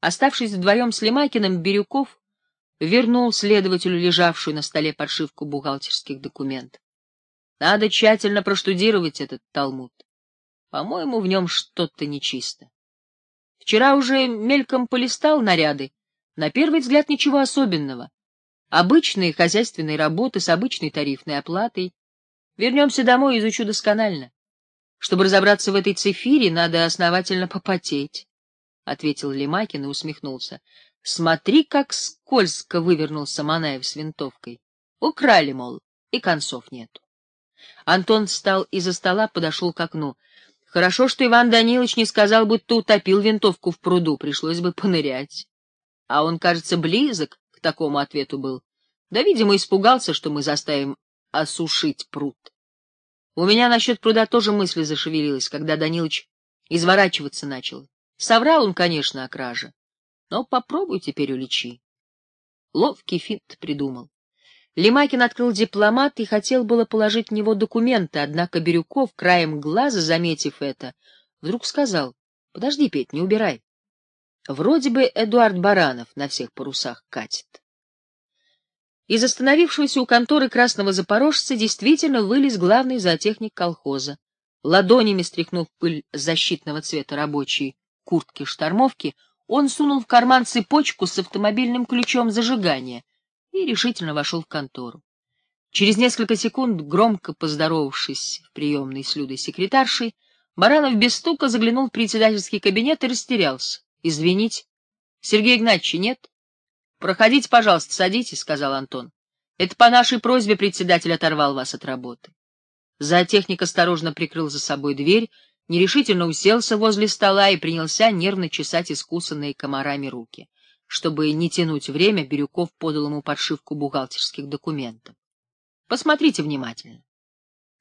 Оставшись вдвоем с Лемакиным, Бирюков вернул следователю лежавшую на столе подшивку бухгалтерских документов. Надо тщательно проштудировать этот талмуд. По-моему, в нем что-то нечисто. Вчера уже мельком полистал наряды. На первый взгляд ничего особенного. Обычные хозяйственные работы с обычной тарифной оплатой. Вернемся домой изучу досконально. Чтобы разобраться в этой цифире, надо основательно попотеть, — ответил Лемакин и усмехнулся. Смотри, как скользко вывернулся Манаев с винтовкой. Украли, мол, и концов нету. Антон встал из-за стола, подошел к окну. Хорошо, что Иван Данилович не сказал, будто утопил винтовку в пруду, пришлось бы понырять. А он, кажется, близок к такому ответу был. Да, видимо, испугался, что мы заставим осушить пруд. У меня насчет пруда тоже мысль зашевелилась, когда Данилович изворачиваться начал. Соврал он, конечно, о краже, но попробуй теперь уличи. Ловкий финт придумал. Лемакин открыл дипломат и хотел было положить в него документы, однако Бирюков, краем глаза заметив это, вдруг сказал, — Подожди, Петь, не убирай. Вроде бы Эдуард Баранов на всех парусах катит. Из остановившегося у конторы красного запорожца действительно вылез главный зоотехник колхоза. Ладонями стряхнув пыль защитного цвета рабочей куртки-штормовки, он сунул в карман цепочку с автомобильным ключом зажигания — и решительно вошел в контору. Через несколько секунд, громко поздоровавшись в приемной с Людой секретаршей, Баранов без стука заглянул в председательский кабинет и растерялся. — Извините. — Сергея Игнатьевича нет? — Проходите, пожалуйста, садитесь, — сказал Антон. — Это по нашей просьбе председатель оторвал вас от работы. Зоотехник осторожно прикрыл за собой дверь, нерешительно уселся возле стола и принялся нервно чесать искусанные комарами руки. Чтобы не тянуть время, Бирюков подал ему подшивку бухгалтерских документов. Посмотрите внимательно.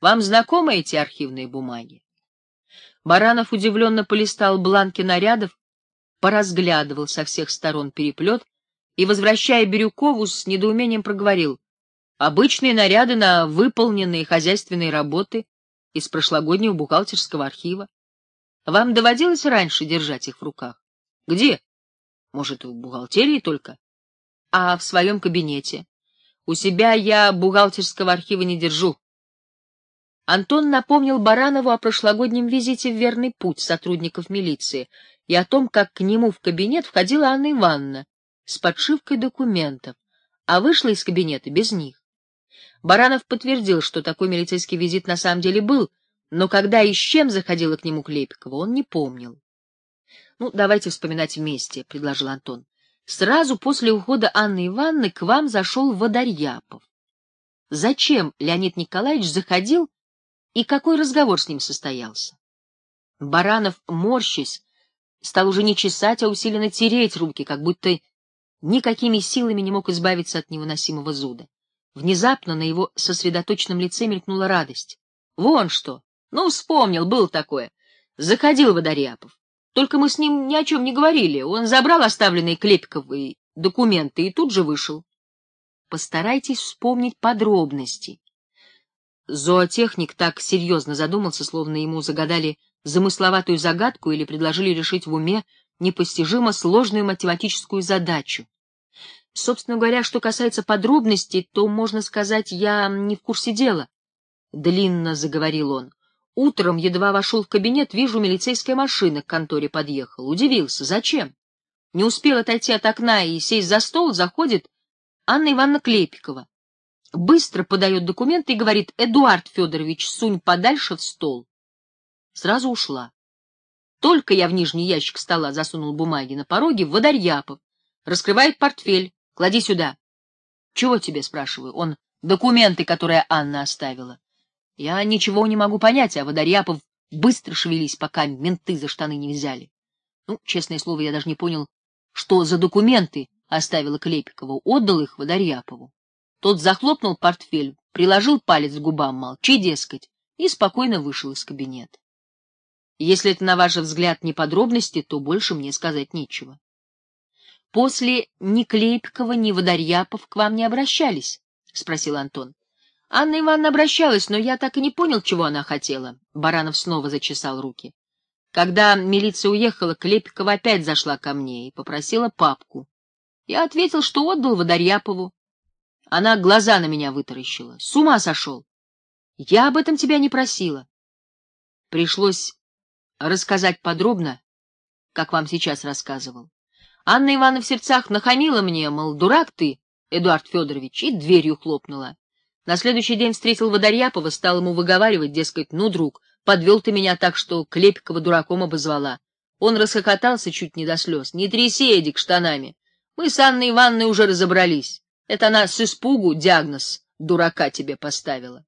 Вам знакомы эти архивные бумаги? Баранов удивленно полистал бланки нарядов, поразглядывал со всех сторон переплет и, возвращая Бирюкову, с недоумением проговорил. Обычные наряды на выполненные хозяйственные работы из прошлогоднего бухгалтерского архива. Вам доводилось раньше держать их в руках? Где? Может, в бухгалтерии только? А в своем кабинете? У себя я бухгалтерского архива не держу. Антон напомнил Баранову о прошлогоднем визите в верный путь сотрудников милиции и о том, как к нему в кабинет входила Анна Ивановна с подшивкой документов, а вышла из кабинета без них. Баранов подтвердил, что такой милицейский визит на самом деле был, но когда и с чем заходила к нему Клепикова, он не помнил. Ну, давайте вспоминать вместе, — предложил Антон. Сразу после ухода Анны Ивановны к вам зашел Водорьяпов. Зачем Леонид Николаевич заходил и какой разговор с ним состоялся? Баранов, морщись, стал уже не чесать, а усиленно тереть руки, как будто никакими силами не мог избавиться от невыносимого зуда. Внезапно на его сосредоточенном лице мелькнула радость. Вон что! Ну, вспомнил, был такое. Заходил Водорьяпов. Только мы с ним ни о чем не говорили. Он забрал оставленные Клепиковые документы и тут же вышел. Постарайтесь вспомнить подробности. Зоотехник так серьезно задумался, словно ему загадали замысловатую загадку или предложили решить в уме непостижимо сложную математическую задачу. Собственно говоря, что касается подробностей, то, можно сказать, я не в курсе дела. Длинно заговорил он. Утром, едва вошел в кабинет, вижу, милицейская машина к конторе подъехала. Удивился. Зачем? Не успел отойти от окна и сесть за стол, заходит Анна Ивановна Клепикова. Быстро подает документы и говорит, Эдуард Федорович, сунь подальше в стол. Сразу ушла. Только я в нижний ящик стола засунул бумаги на пороге, Водорьяпов. Раскрывает портфель. Клади сюда. Чего тебе, спрашиваю? Он документы, которые Анна оставила. Я ничего не могу понять, а Водорьяпов быстро шевелись, пока менты за штаны не взяли. Ну, честное слово, я даже не понял, что за документы оставила Клепикова, отдал их Водорьяпову. Тот захлопнул портфель, приложил палец к губам, молчи, дескать, и спокойно вышел из кабинета. Если это, на ваш взгляд, не подробности, то больше мне сказать нечего. После ни Клепикова, ни Водорьяпов к вам не обращались? — спросил Антон. Анна Ивановна обращалась, но я так и не понял, чего она хотела. Баранов снова зачесал руки. Когда милиция уехала, Клепикова опять зашла ко мне и попросила папку. Я ответил, что отдал Водорьяпову. Она глаза на меня вытаращила. С ума сошел. Я об этом тебя не просила. Пришлось рассказать подробно, как вам сейчас рассказывал. Анна Ивановна в сердцах нахамила мне, мол, дурак ты, Эдуард Федорович, и дверью хлопнула. На следующий день встретил Водорьяпова, стал ему выговаривать, дескать, ну, друг, подвел ты меня так, что Клепикова дураком обозвала. Он расхохотался чуть не до слез. Не тряси, Эдик, штанами. Мы с Анной Ивановной уже разобрались. Это она с испугу диагноз дурака тебе поставила.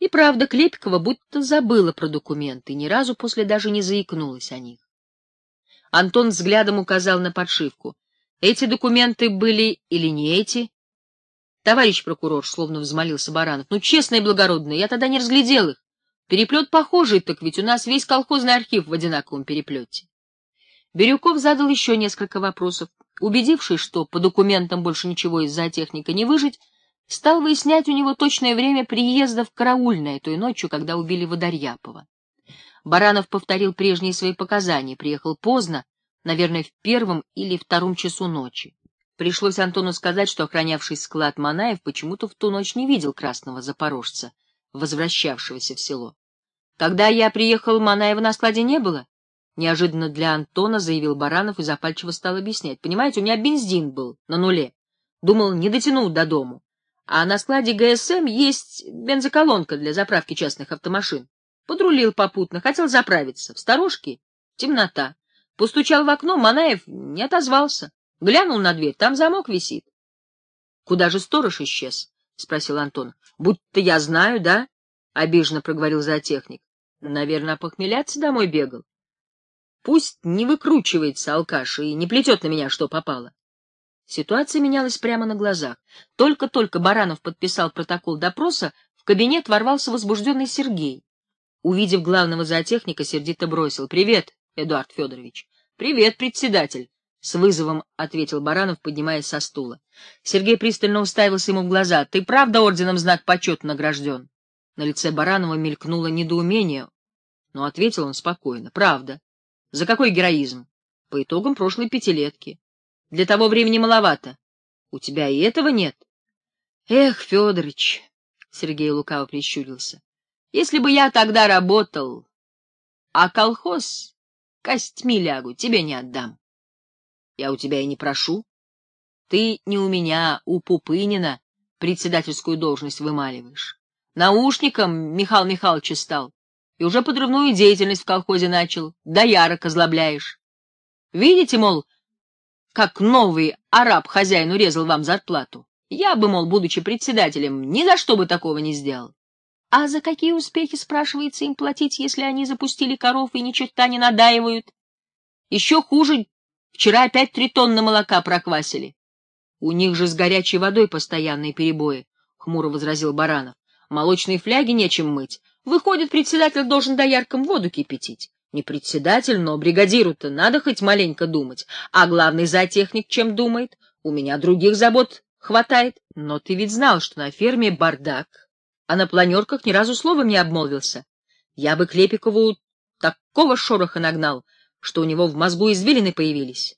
И правда, Клепикова будто забыла про документы, ни разу после даже не заикнулась о них. Антон взглядом указал на подшивку. Эти документы были или не эти? Товарищ прокурор, словно взмолился Баранов, ну, честно и благородно, я тогда не разглядел их. Переплет похожий, так ведь у нас весь колхозный архив в одинаковом переплете. Бирюков задал еще несколько вопросов. Убедившись, что по документам больше ничего из зоотехника не выжить, стал выяснять у него точное время приезда в караульное той ночью, когда убили Водорьяпова. Баранов повторил прежние свои показания, приехал поздно, наверное, в первом или втором часу ночи. Пришлось Антону сказать, что охранявший склад Манаев почему-то в ту ночь не видел красного запорожца, возвращавшегося в село. Когда я приехал, Манаева на складе не было. Неожиданно для Антона заявил Баранов и запальчиво стал объяснять. Понимаете, у меня бензин был на нуле. Думал, не дотяну до дому. А на складе ГСМ есть бензоколонка для заправки частных автомашин. Подрулил попутно, хотел заправиться. В сторожке темнота. Постучал в окно, Манаев не отозвался. Глянул на дверь, там замок висит. — Куда же сторож исчез? — спросил Антон. — Будто я знаю, да? — обиженно проговорил зоотехник. — Наверное, похмеляться домой бегал. Пусть не выкручивается алкаш и не плетет на меня, что попало. Ситуация менялась прямо на глазах. Только-только Баранов подписал протокол допроса, в кабинет ворвался возбужденный Сергей. Увидев главного зоотехника, сердито бросил. — Привет, Эдуард Федорович. — Привет, председатель. — с вызовом ответил Баранов, поднимаясь со стула. Сергей пристально уставился ему в глаза. — Ты правда орденом знак почета награжден? На лице Баранова мелькнуло недоумение, но ответил он спокойно. — Правда. За какой героизм? По итогам прошлой пятилетки. Для того времени маловато. У тебя и этого нет? Эх, Федорович, Сергей лукаво прищурился. Если бы я тогда работал, а колхоз костьми лягу, тебе не отдам. Я у тебя и не прошу. Ты не у меня, у Пупынина председательскую должность вымаливаешь. Наушником Михаил Михайлович стал и уже подрывную деятельность в колхозе начал, да ярок озлобляешь. Видите, мол, как новый араб хозяину резал вам зарплату? Я бы, мол, будучи председателем, ни за что бы такого не сделал. А за какие успехи, спрашивается, им платить, если они запустили коров и ни черта не надаивают? Еще хуже, вчера опять три тонны молока проквасили. У них же с горячей водой постоянные перебои, — хмуро возразил Баранов. Молочные фляги нечем мыть, Выходит, председатель должен дояркам воду кипятить. Не председатель, но бригадиру-то надо хоть маленько думать. А главный зоотехник чем думает? У меня других забот хватает. Но ты ведь знал, что на ферме бардак, а на планерках ни разу словом не обмолвился. Я бы Клепикову такого шороха нагнал, что у него в мозгу извилины появились.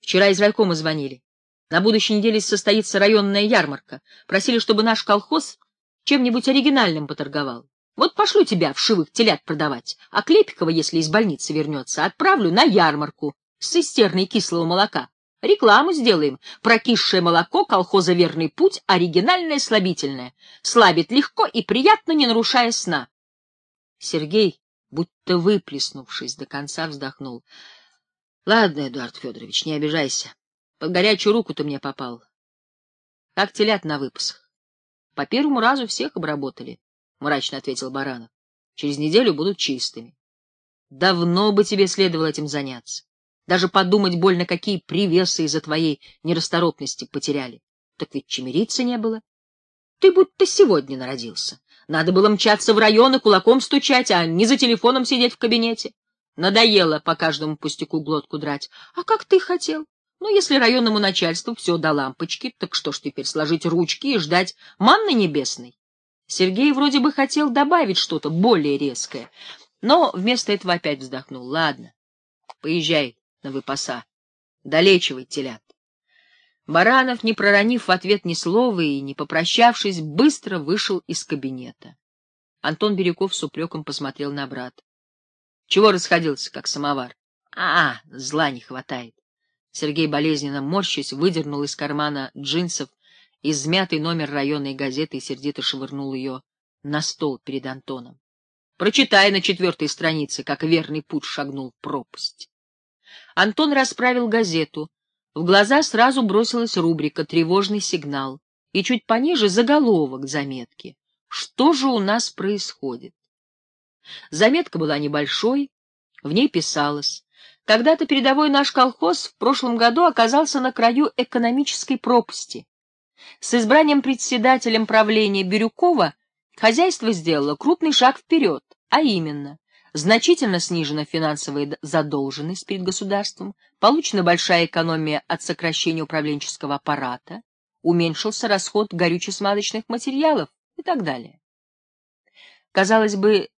Вчера из райкома звонили. На будущей неделе состоится районная ярмарка. Просили, чтобы наш колхоз чем-нибудь оригинальным поторговал. Вот пошлю тебя в шивых телят продавать, а Клепикова, если из больницы вернется, отправлю на ярмарку с цистерной кислого молока. Рекламу сделаем. Прокисшее молоко, колхоза «Верный путь», оригинальное, слабительное. Слабит легко и приятно, не нарушая сна. Сергей, будто выплеснувшись, до конца вздохнул. — Ладно, Эдуард Федорович, не обижайся. Под горячую руку ты мне попал. Как телят на выпасах. По первому разу всех обработали. — мрачно ответил Баранов. — Через неделю будут чистыми. Давно бы тебе следовало этим заняться. Даже подумать больно, какие привесы из-за твоей нерасторопности потеряли. Так ведь чемериться не было. Ты будто сегодня народился. Надо было мчаться в район и кулаком стучать, а не за телефоном сидеть в кабинете. Надоело по каждому пустяку глотку драть. А как ты хотел? Ну, если районному начальству все до лампочки, так что ж теперь сложить ручки и ждать манны небесной? Сергей вроде бы хотел добавить что-то более резкое, но вместо этого опять вздохнул. Ладно, поезжай на выпаса, долечивай телят. Баранов, не проронив в ответ ни слова и не попрощавшись, быстро вышел из кабинета. Антон Бирюков с упреком посмотрел на брата. — Чего расходился, как самовар? А, — зла не хватает. Сергей, болезненно морщась, выдернул из кармана джинсов измятый номер районной газеты и сердито швырнул ее на стол перед Антоном. Прочитай на четвертой странице, как верный путь шагнул в пропасть. Антон расправил газету. В глаза сразу бросилась рубрика «Тревожный сигнал» и чуть пониже заголовок заметки. Что же у нас происходит? Заметка была небольшой, в ней писалось. Когда-то передовой наш колхоз в прошлом году оказался на краю экономической пропасти. С избранием председателем правления Бирюкова хозяйство сделало крупный шаг вперед, а именно, значительно снижена финансовая задолженность перед государством, получена большая экономия от сокращения управленческого аппарата, уменьшился расход горюче-смазочных материалов и так далее. Казалось бы,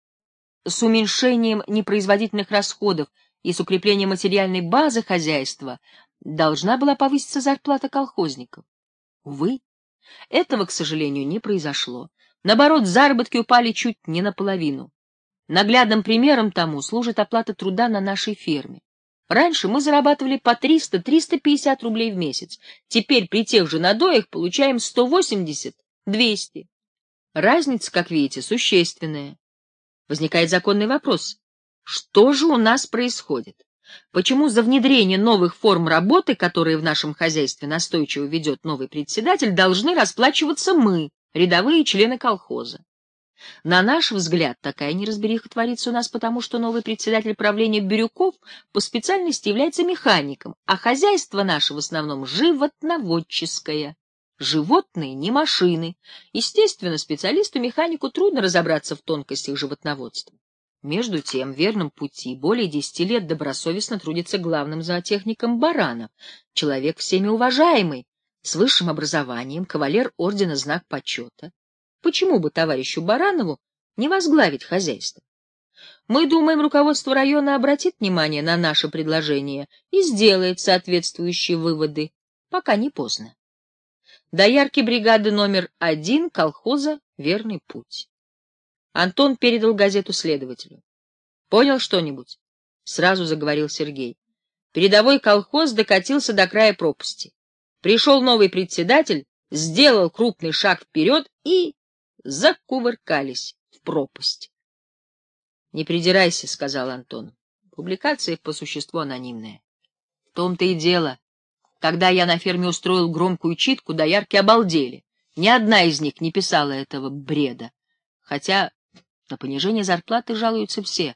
с уменьшением непроизводительных расходов и с укреплением материальной базы хозяйства должна была повыситься зарплата колхозников. Увы, этого, к сожалению, не произошло. Наоборот, заработки упали чуть не наполовину. Наглядным примером тому служит оплата труда на нашей ферме. Раньше мы зарабатывали по 300-350 рублей в месяц. Теперь при тех же надоях получаем 180-200. Разница, как видите, существенная. Возникает законный вопрос. Что же у нас происходит? Почему за внедрение новых форм работы, которые в нашем хозяйстве настойчиво ведет новый председатель, должны расплачиваться мы, рядовые члены колхоза? На наш взгляд, такая неразбериха творится у нас потому, что новый председатель правления Бирюков по специальности является механиком, а хозяйство наше в основном животноводческое. Животные не машины. Естественно, специалисту-механику трудно разобраться в тонкостях животноводства. Между тем, в верном пути более десяти лет добросовестно трудится главным зоотехником Баранов, человек всеми уважаемый, с высшим образованием, кавалер ордена Знак почета. Почему бы товарищу Баранову не возглавить хозяйство? Мы думаем, руководство района обратит внимание на наше предложение и сделает соответствующие выводы, пока не поздно. Доярки бригады номер один колхоза «Верный путь». Антон передал газету следователю. «Понял что-нибудь?» — сразу заговорил Сергей. Передовой колхоз докатился до края пропасти. Пришел новый председатель, сделал крупный шаг вперед и закувыркались в пропасть. — Не придирайся, — сказал Антон. Публикация по существу анонимная. В том-то и дело. Когда я на ферме устроил громкую читку, доярки обалдели. Ни одна из них не писала этого бреда. Хотя на понижение зарплаты жалуются все.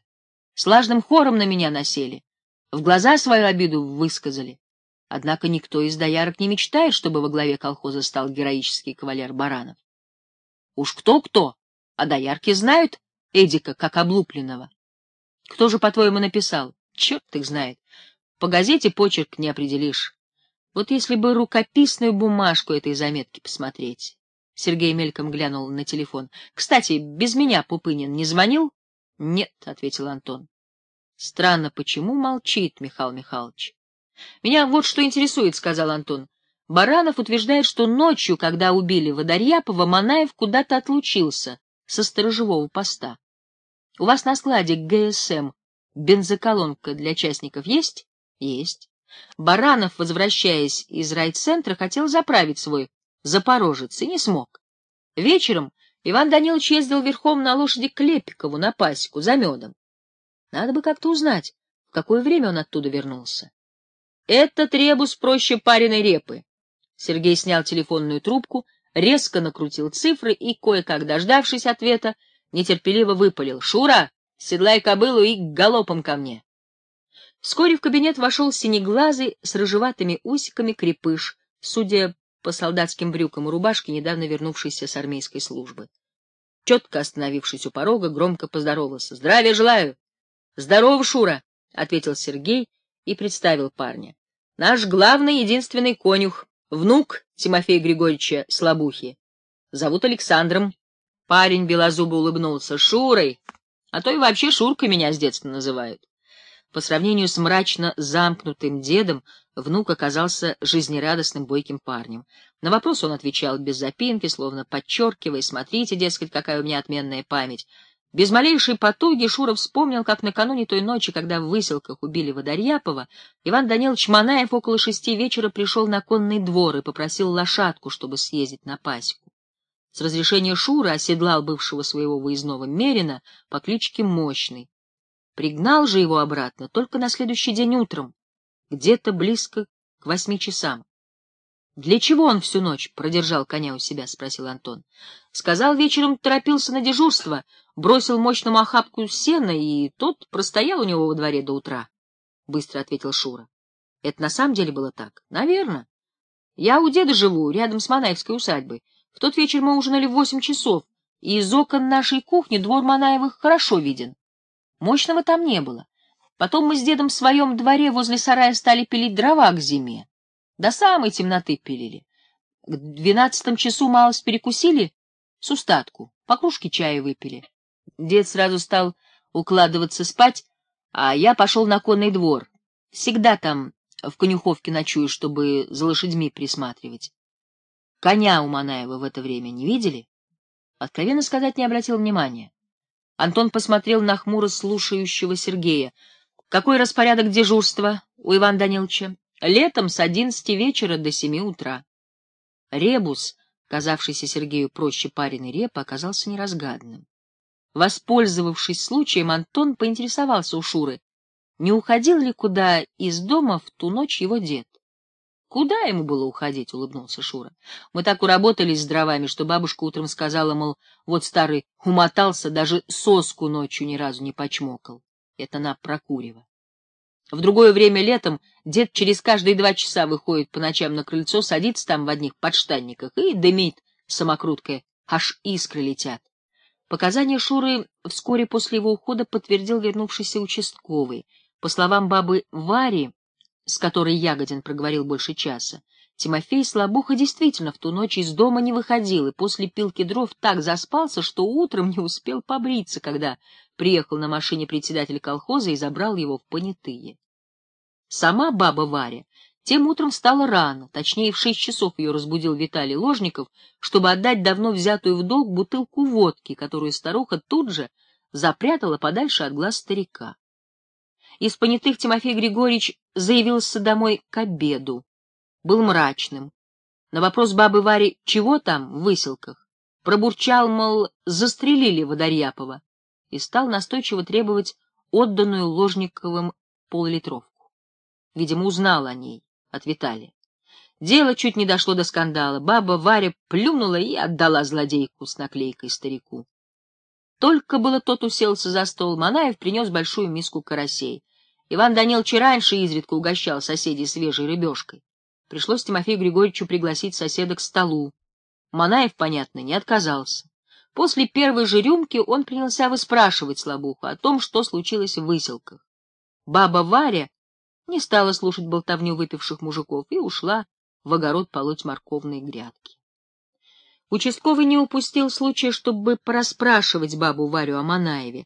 Слажным хором на меня насели. В глаза свою обиду высказали. Однако никто из доярок не мечтает, чтобы во главе колхоза стал героический кавалер Баранов. Уж кто-кто, а доярки знают Эдика как облупленного. Кто же, по-твоему, написал? Черт их знает. По газете почерк не определишь. Вот если бы рукописную бумажку этой заметки посмотреть. Сергей мельком глянул на телефон. — Кстати, без меня Пупынин не звонил? — Нет, — ответил Антон. — Странно, почему молчит Михаил Михайлович? — Меня вот что интересует, — сказал Антон. Баранов утверждает, что ночью, когда убили Водорьяпова, Манаев куда-то отлучился со сторожевого поста. У вас на складе ГСМ бензоколонка для частников есть? Есть. Баранов, возвращаясь из райцентра, хотел заправить свой запорожец и не смог. Вечером Иван Данилович ездил верхом на лошади к Лепикову на пасеку за медом. Надо бы как-то узнать, в какое время он оттуда вернулся. Это требус проще пареной репы. Сергей снял телефонную трубку, резко накрутил цифры и, кое-как дождавшись ответа, нетерпеливо выпалил. — Шура, седлай кобылу и галопом ко мне. Вскоре в кабинет вошел синеглазый с рыжеватыми усиками крепыш, судя по солдатским брюкам и рубашке, недавно вернувшийся с армейской службы. Четко остановившись у порога, громко поздоровался. — Здравия желаю! — Здорово, Шура! — ответил Сергей и представил парня. — Наш главный единственный конюх, внук Тимофея Григорьевича Слабухи. Зовут Александром. Парень белозубо улыбнулся. Шурой. А то и вообще Шурка меня с детства называют. По сравнению с мрачно замкнутым дедом, внук оказался жизнерадостным бойким парнем. На вопрос он отвечал без запинки, словно подчеркивая, смотрите, дескать, какая у меня отменная память. Без малейшей потуги Шуров вспомнил, как накануне той ночи, когда в выселках убили Водорьяпова, Иван Данилович Манаев около шести вечера пришел на конный двор и попросил лошадку, чтобы съездить на пасеку. С разрешения Шура оседлал бывшего своего выездного Мерина по кличке Мощный. Пригнал же его обратно только на следующий день утром, где-то близко к восьми часам. — Для чего он всю ночь продержал коня у себя? — спросил Антон. — Сказал, вечером торопился на дежурство, бросил мощному охапку сена, и тот простоял у него во дворе до утра, — быстро ответил Шура. — Это на самом деле было так? — Наверно. Я у деда живу, рядом с Манаевской усадьбой. В тот вечер мы ужинали в восемь часов, и из окон нашей кухни двор Манаевых хорошо виден. Мощного там не было. Потом мы с дедом в своем дворе возле сарая стали пилить дрова к зиме. До самой темноты пилили. К двенадцатом часу малость перекусили, с устатку, по кружке чая выпили. Дед сразу стал укладываться спать, а я пошел на конный двор. Всегда там в конюховке ночую, чтобы за лошадьми присматривать. Коня у Манаева в это время не видели? Откровенно сказать, не обратил внимания. Антон посмотрел на хмуро слушающего Сергея. Какой распорядок дежурства у Ивана Даниловича? Летом с одиннадцати вечера до семи утра. Ребус, казавшийся Сергею проще пареной репы, оказался неразгаданным. Воспользовавшись случаем, Антон поинтересовался у Шуры, не уходил ли куда из дома в ту ночь его дед. Куда ему было уходить, улыбнулся Шура. Мы так уработались с дровами, что бабушка утром сказала, мол, вот старый умотался, даже соску ночью ни разу не почмокал. Это на прокурево. В другое время летом дед через каждые два часа выходит по ночам на крыльцо, садится там в одних подштанниках и дымит самокруткой, аж искры летят. Показания Шуры вскоре после его ухода подтвердил вернувшийся участковый. По словам бабы Вари, с которой Ягодин проговорил больше часа. Тимофей Слабуха действительно в ту ночь из дома не выходил и после пилки дров так заспался, что утром не успел побриться, когда приехал на машине председатель колхоза и забрал его в понятые. Сама баба Варя тем утром встала рано, точнее в шесть часов ее разбудил Виталий Ложников, чтобы отдать давно взятую в долг бутылку водки, которую старуха тут же запрятала подальше от глаз старика. Из понятых Тимофей Григорьевич заявился домой к обеду. Был мрачным. На вопрос бабы Вари «Чего там в выселках?» пробурчал, мол, застрелили Водорьяпова, и стал настойчиво требовать отданную Ложниковым полулитровку. Видимо, узнал о ней от Виталия. Дело чуть не дошло до скандала. Баба Варя плюнула и отдала злодейку с наклейкой старику. Только было тот уселся за стол, Манаев принес большую миску карасей. Иван Данилович раньше изредка угощал соседей свежей рыбешкой. Пришлось Тимофею Григорьевичу пригласить соседа к столу. Манаев, понятно, не отказался. После первой же рюмки он принялся выспрашивать Слабуху о том, что случилось в выселках. Баба Варя не стала слушать болтовню выпивших мужиков и ушла в огород полоть морковные грядки. Участковый не упустил случая, чтобы порасспрашивать бабу Варю о Манаеве,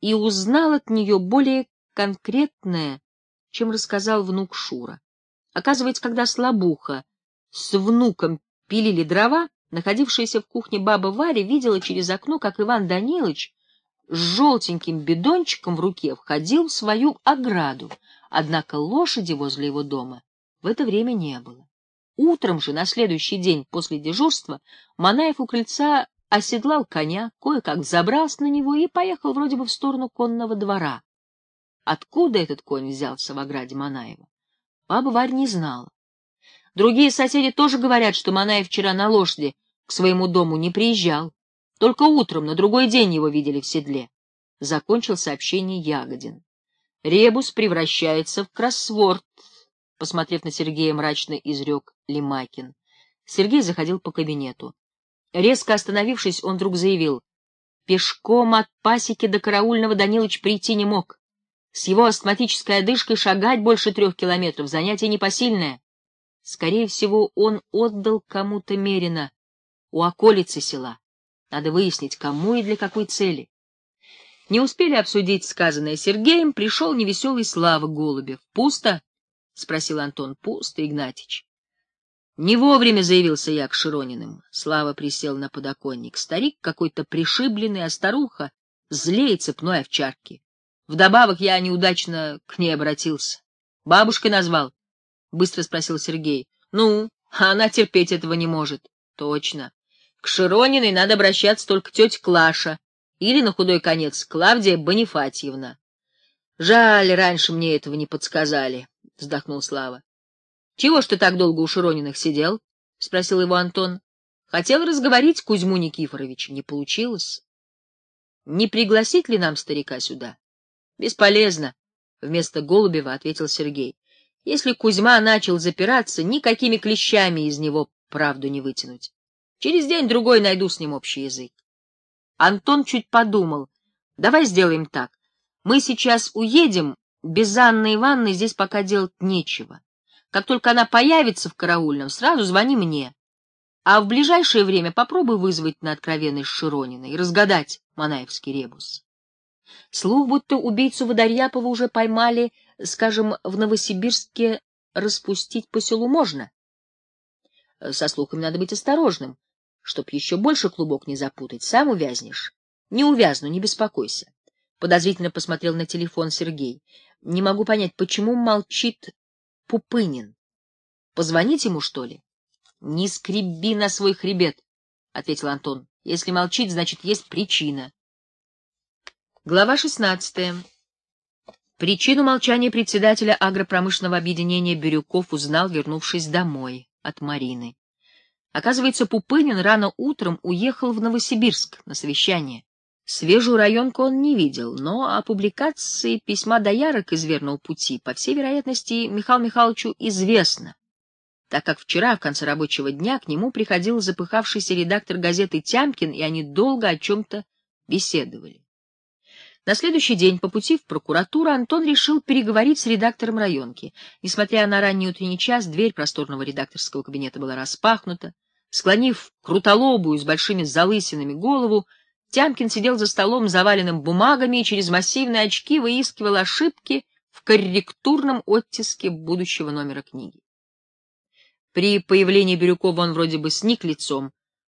и узнал от нее более конкретное, чем рассказал внук Шура. Оказывается, когда слабуха с внуком пилили дрова, находившаяся в кухне баба Варя видела через окно, как Иван Данилович с желтеньким бидончиком в руке входил в свою ограду, однако лошади возле его дома в это время не было. Утром же, на следующий день после дежурства, Манаев у крыльца оседлал коня, кое-как взобрался на него и поехал вроде бы в сторону конного двора. Откуда этот конь взялся в ограде Манаева? Баба Варь не знала. Другие соседи тоже говорят, что Манаев вчера на лошади к своему дому не приезжал. Только утром, на другой день его видели в седле. Закончил сообщение Ягодин. Ребус превращается в кроссворд, посмотрев на Сергея, мрачно изрек Лимакин. Сергей заходил по кабинету. Резко остановившись, он вдруг заявил. Пешком от пасеки до караульного Данилыч прийти не мог. С его астматической одышкой шагать больше трех километров — занятие непосильное. Скорее всего, он отдал кому-то Мерина у околицы села. Надо выяснить, кому и для какой цели. Не успели обсудить сказанное Сергеем, пришел невеселый Слава Голубев. «Пусто?» — спросил Антон. «Пусто, Игнатич». Не вовремя заявился я к Широниным. Слава присел на подоконник. Старик какой-то пришибленный, а старуха злее цепной овчарки. Вдобавок я неудачно к ней обратился. Бабушкой назвал? — быстро спросил Сергей. — Ну, а она терпеть этого не может. — Точно. К Широниной надо обращаться только тетя Клаша или, на худой конец, Клавдия Бонифатьевна. — Жаль, раньше мне этого не подсказали, — вздохнул Слава. Чего ж ты так долго у Широниных сидел? — спросил его Антон. Хотел разговорить Кузьму Никифоровича. Не получилось. Не пригласить ли нам старика сюда? — Бесполезно, — вместо Голубева ответил Сергей. Если Кузьма начал запираться, никакими клещами из него правду не вытянуть. Через день-другой найду с ним общий язык. Антон чуть подумал. Давай сделаем так. Мы сейчас уедем, без Анны Ивановны здесь пока делать нечего. Как только она появится в караульном, сразу звони мне. А в ближайшее время попробуй вызвать на откровенность Широнина и разгадать Манаевский ребус. Слух, будто убийцу Водорьяпова уже поймали, скажем, в Новосибирске распустить по селу можно. Со слухами надо быть осторожным, чтоб еще больше клубок не запутать. Сам увязнешь. Не увязну, не беспокойся. Подозрительно посмотрел на телефон Сергей. Не могу понять, почему молчит Пупынин. Позвонить ему, что ли? — Не скреби на свой хребет, — ответил Антон. — Если молчит, значит, есть причина. Глава шестнадцатая. Причину молчания председателя агропромышленного объединения Бирюков узнал, вернувшись домой от Марины. Оказывается, Пупынин рано утром уехал в Новосибирск на совещание. Свежую районку он не видел, но о публикации письма доярок из верного пути, по всей вероятности, Михаилу Михайловичу известно, так как вчера, в конце рабочего дня, к нему приходил запыхавшийся редактор газеты Тямкин, и они долго о чем-то беседовали. На следующий день по пути в прокуратуру Антон решил переговорить с редактором районки. Несмотря на ранний утренний час, дверь просторного редакторского кабинета была распахнута. Склонив крутолобую с большими залысинами голову, Тямкин сидел за столом, заваленным бумагами, и через массивные очки выискивал ошибки в корректурном оттиске будущего номера книги. При появлении Бирюкова он вроде бы сник лицом,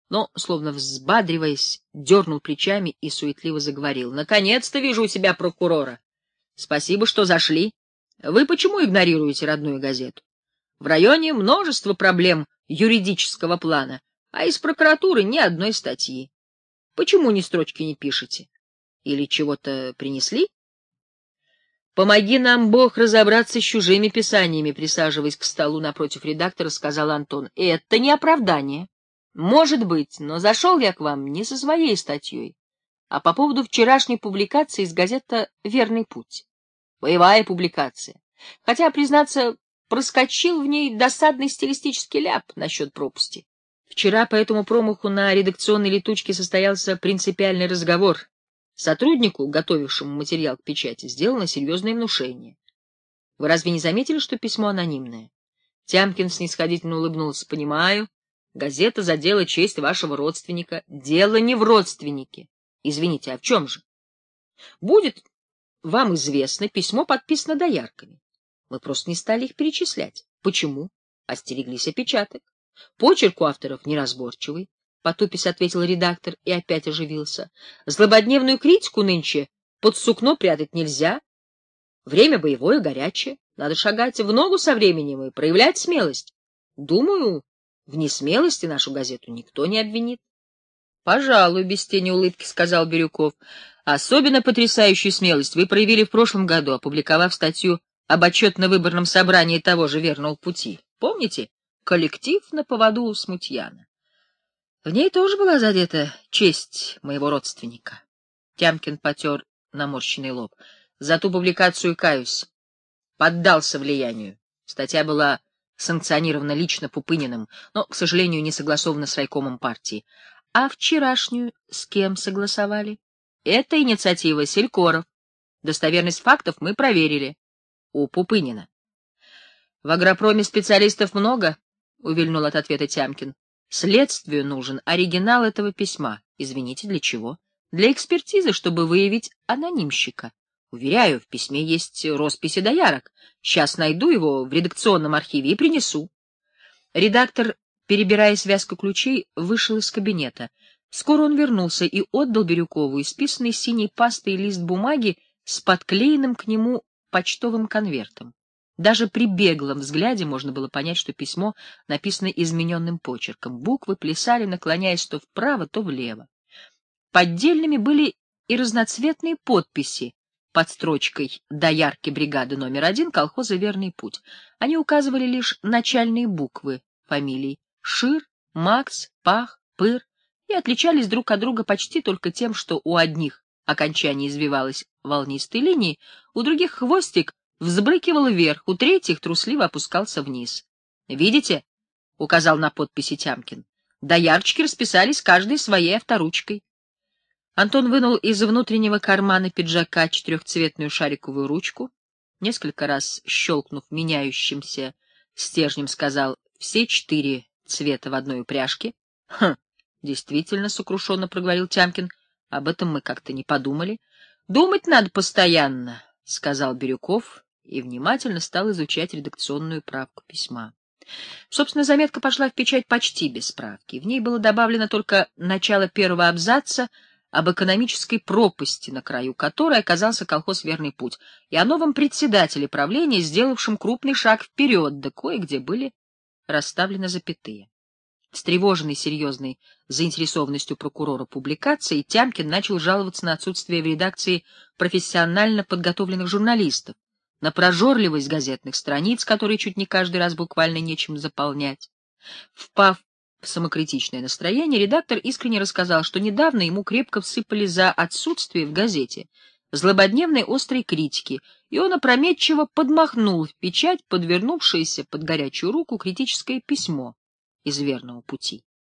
но, словно взбадриваясь, дернул плечами и суетливо заговорил. — Наконец-то вижу у себя прокурора. Спасибо, что зашли. Вы почему игнорируете родную газету? В районе множество проблем юридического плана, а из прокуратуры ни одной статьи. Почему ни строчки не пишете? Или чего-то принесли? Помоги нам, Бог, разобраться с чужими писаниями, присаживаясь к столу напротив редактора, сказал Антон. Это не оправдание. Может быть, но зашел я к вам не со своей статьей, а по поводу вчерашней публикации из газеты «Верный путь». Боевая публикация. Хотя, признаться, проскочил в ней досадный стилистический ляп насчет пропусти. Вчера по этому промаху на редакционной летучке состоялся принципиальный разговор. Сотруднику, готовившему материал к печати, сделано серьезное внушение. Вы разве не заметили, что письмо анонимное? Тямкин снисходительно улыбнулся. Понимаю. Газета задела честь вашего родственника. Дело не в родственнике. Извините, а в чем же? Будет вам известно, письмо подписано доярками. Мы просто не стали их перечислять. Почему? Остереглись опечаток. Почерк у авторов неразборчивый, — потупись ответил редактор и опять оживился. Злободневную критику нынче под сукно прятать нельзя. Время боевое, горячее. Надо шагать в ногу со временем и проявлять смелость. Думаю, в несмелости нашу газету никто не обвинит. — Пожалуй, — без тени улыбки сказал Бирюков. — Особенно потрясающую смелость вы проявили в прошлом году, опубликовав статью об отчетно-выборном собрании того же верного пути. Помните? коллектив на поводу у смутьяна. В ней тоже была задета честь моего родственника. Тямкин потер наморщенный лоб. За ту публикацию каюсь. Поддался влиянию. Статья была санкционирована лично Пупыниным, но, к сожалению, не согласована с райкомом партии. А вчерашнюю с кем согласовали? Это инициатива Селькоров. Достоверность фактов мы проверили. У Пупынина. В агропроме специалистов много, — увильнул от ответа Тямкин. — Следствию нужен оригинал этого письма. Извините, для чего? для экспертизы, чтобы выявить анонимщика. Уверяю, в письме есть росписи доярок. Сейчас найду его в редакционном архиве и принесу. Редактор, перебирая связку ключей, вышел из кабинета. Скоро он вернулся и отдал Бирюкову исписанный синей пастой лист бумаги с подклеенным к нему почтовым конвертом. Даже при беглом взгляде можно было понять, что письмо написано измененным почерком. Буквы плясали, наклоняясь то вправо, то влево. Поддельными были и разноцветные подписи под строчкой «Доярки бригады номер один колхоза «Верный путь». Они указывали лишь начальные буквы фамилий Шир, Макс, Пах, Пыр и отличались друг от друга почти только тем, что у одних окончание извивалось волнистой линией, у других хвостик взбрыкивал вверх, у третьих трусливо опускался вниз. «Видите?» — указал на подписи Тямкин. «Доярчики расписались каждой своей авторучкой». Антон вынул из внутреннего кармана пиджака четырехцветную шариковую ручку, несколько раз щелкнув меняющимся стержнем, сказал «все четыре цвета в одной упряжке». «Хм, действительно», — сокрушенно проговорил Тямкин, — «об этом мы как-то не подумали». «Думать надо постоянно», — сказал Бирюков и внимательно стал изучать редакционную правку письма. Собственно, заметка пошла в печать почти без справки. В ней было добавлено только начало первого абзаца об экономической пропасти, на краю которой оказался колхоз «Верный путь», и о новом председателе правления, сделавшем крупный шаг вперед, да кое-где были расставлены запятые. Встревоженный серьезной заинтересованностью прокурора публикации, Тямкин начал жаловаться на отсутствие в редакции профессионально подготовленных журналистов, на прожорливость газетных страниц, которые чуть не каждый раз буквально нечем заполнять. Впав самокритичное настроение, редактор искренне рассказал, что недавно ему крепко всыпали за отсутствие в газете злободневной острой критики, и он опрометчиво подмахнул в печать подвернувшееся под горячую руку критическое письмо из верного пути.